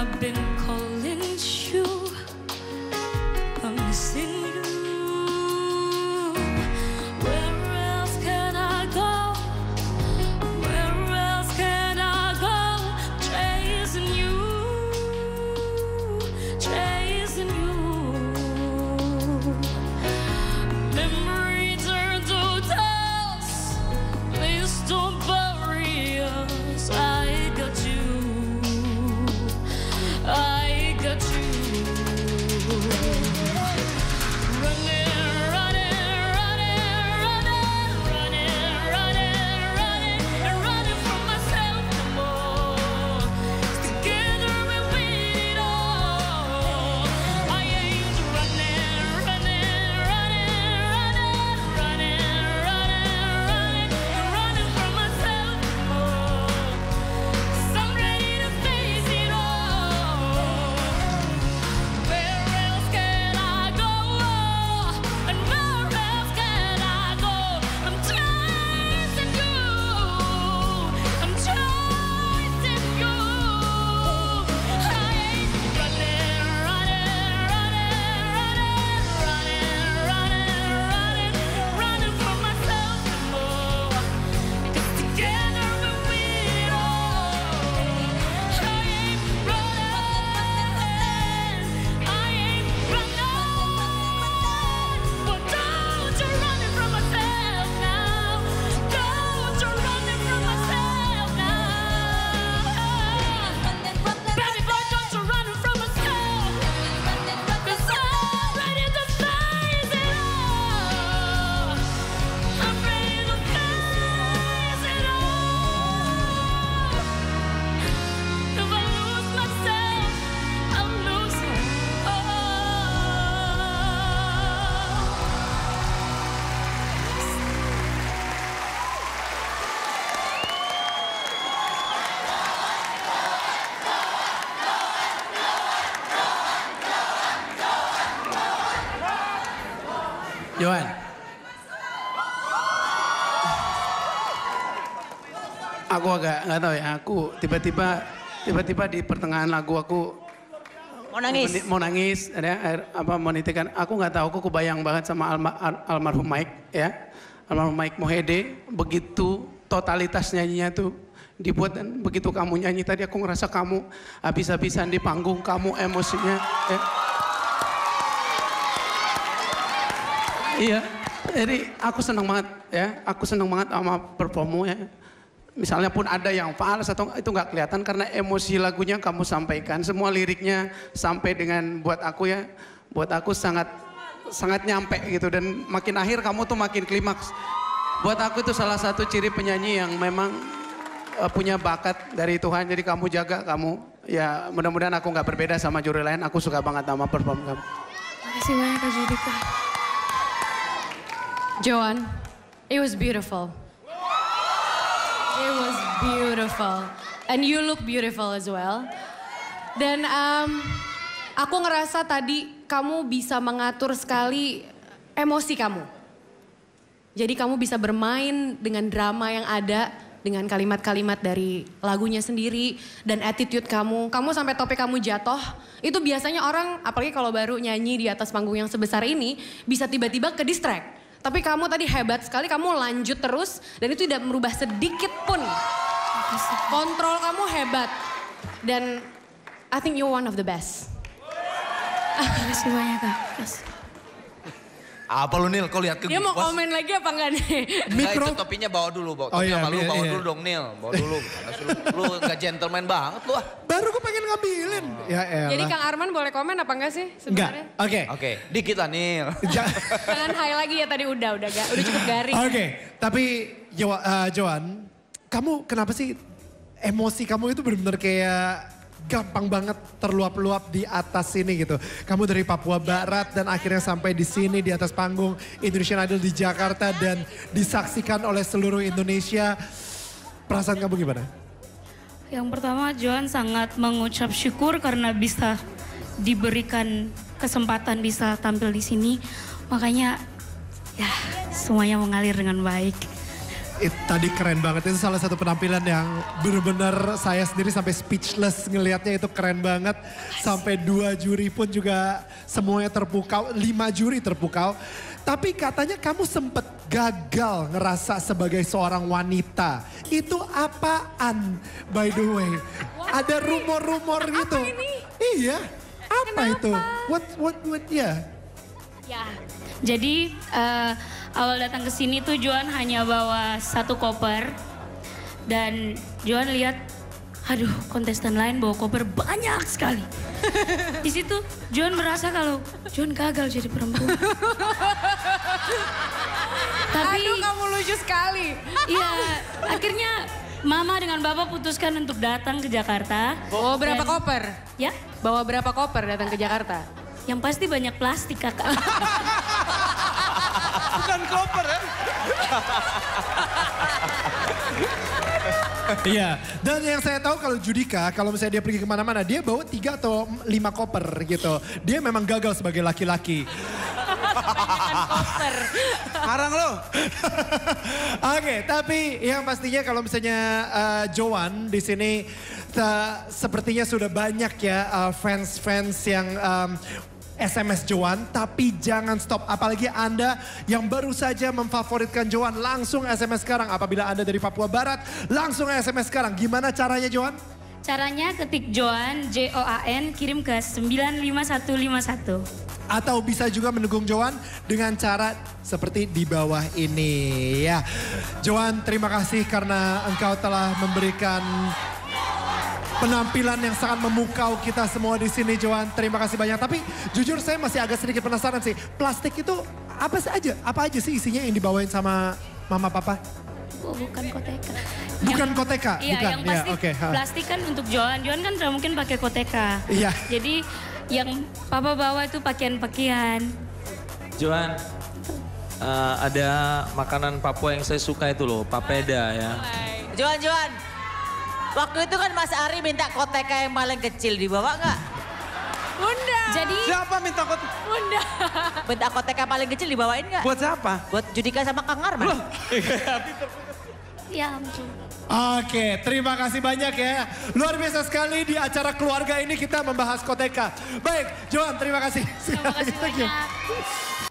I've been Johan. Aku agak nggak tahu ya. Aku tiba-tiba tiba-tiba di pertengahan lagu aku Mau nangis? mau nangis, ada air- apa menitikan. Aku nggak tahu. Aku kebayang banget sama alma- al- almarhum Mike ya. Almarhum Mike Mohede begitu totalitas nyanyinya tuh dibuat dan begitu kamu nyanyi tadi aku ngerasa kamu habis-habisan di panggung kamu emosinya ya. Iya, jadi aku senang banget ya. Aku senang banget sama performu ya. Misalnya pun ada yang fals atau itu nggak kelihatan karena emosi lagunya kamu sampaikan. Semua liriknya sampai dengan buat aku ya, buat aku sangat sangat nyampe gitu dan makin akhir kamu tuh makin klimaks. Buat aku itu salah satu ciri penyanyi yang memang eh, punya bakat dari Tuhan. Jadi kamu jaga kamu. Ya mudah-mudahan aku nggak berbeda sama juri lain. Aku suka banget sama perform kamu. Makasih banyak Kak Judika. Joan, it was beautiful. It was beautiful. And you look beautiful as well. Dan um, aku ngerasa tadi kamu bisa mengatur sekali emosi kamu. Jadi kamu bisa bermain dengan drama yang ada dengan kalimat-kalimat dari lagunya sendiri dan attitude kamu. Kamu sampai topik kamu jatuh, itu biasanya orang apalagi kalau baru nyanyi di atas panggung yang sebesar ini bisa tiba-tiba ke distract. Tapi kamu tadi hebat sekali, kamu lanjut terus dan itu tidak merubah sedikit pun. Kontrol kamu hebat. Dan I think you're one of the best. Makasih banyak kak. Apa lu Nil? Kau lihat ke Dia mau bos? komen lagi apa enggak nih? Enggak, itu topinya bawa dulu, bawa. Oh iya, sama lu iya, bawa iya. dulu dong Nil, bawa dulu. Lu, lu gak gentleman banget lu ah. Baru gue pengen ngambilin. Ya elah. Jadi Kang Arman boleh komen apa enggak sih Enggak, sebenarnya? oke. Oke, dikit lah Nil. Ja- Jangan high lagi ya tadi udah udah ga, udah cukup garing. Oke, tapi Jo, eh, Joan, kamu kenapa sih emosi kamu itu benar-benar kayak gampang banget terluap-luap di atas sini gitu. Kamu dari Papua Barat dan akhirnya sampai di sini di atas panggung Indonesian Idol di Jakarta dan disaksikan oleh seluruh Indonesia. Perasaan kamu gimana? Yang pertama Johan sangat mengucap syukur karena bisa diberikan kesempatan bisa tampil di sini. Makanya ya semuanya mengalir dengan baik. It, tadi keren banget, itu salah satu penampilan yang benar-benar saya sendiri sampai speechless ngelihatnya itu keren banget. Sampai dua juri pun juga semuanya terpukau, lima juri terpukau. Tapi katanya kamu sempat gagal ngerasa sebagai seorang wanita. Itu apaan by the way? Ada rumor-rumor gitu. Iya, apa itu? What, what, what, ya. Ya. Jadi eh, awal datang ke sini tuh Joan hanya bawa satu koper dan Joan lihat, aduh kontestan lain bawa koper banyak sekali. Di situ Joan merasa kalau Joan gagal jadi perempuan. Tapi Aduh kamu lucu sekali. Iya, akhirnya Mama dengan Bapak putuskan untuk datang ke Jakarta. Bawa berapa Dan- koper? Ya, Bawa berapa koper datang ke Jakarta? yang pasti banyak plastik kakak. Bukan koper ya. Iya, dan yang saya tahu kalau Judika, kalau misalnya dia pergi ke mana-mana, dia bawa tiga atau lima koper gitu. Dia memang gagal sebagai laki-laki. koper. Harang lo. Oke, tapi yang pastinya kalau misalnya uh, Joan di sini ta- sepertinya sudah banyak ya uh, fans-fans yang um, SMS Joan, tapi jangan stop. Apalagi Anda yang baru saja memfavoritkan Joan, langsung SMS sekarang. Apabila Anda dari Papua Barat, langsung SMS sekarang. Gimana caranya Joan? Caranya ketik Joan, J-O-A-N, kirim ke 95151. Atau bisa juga mendukung Joan dengan cara seperti di bawah ini ya. Joan terima kasih karena engkau telah memberikan penampilan yang sangat memukau kita semua di sini Joan. Terima kasih banyak. Tapi jujur saya masih agak sedikit penasaran sih. Plastik itu apa saja? Apa aja sih isinya yang dibawain sama mama papa? Oh, bukan koteka. Bukan koteka, Iya, bukan. yang Iya, pasti oke, ha. plastik kan untuk Joan. Joan kan tidak mungkin pakai koteka. Iya. Jadi yang papa bawa itu pakaian-pakaian. Johan, eh, ada makanan Papua yang saya suka itu loh, papeda ya. Joan, Joan. Waktu itu kan Mas Ari minta koteka yang paling kecil dibawa nggak? Bunda. Jadi Siapa minta kot? Bunda. Minta koteka paling kecil dibawain nggak? Buat siapa? Buat Judika sama Kang Arman. ya ampun. Oke, terima kasih banyak ya. Luar biasa sekali di acara keluarga ini kita membahas koteka. Baik, Joan terima kasih. Terima kasih Thank you. banyak.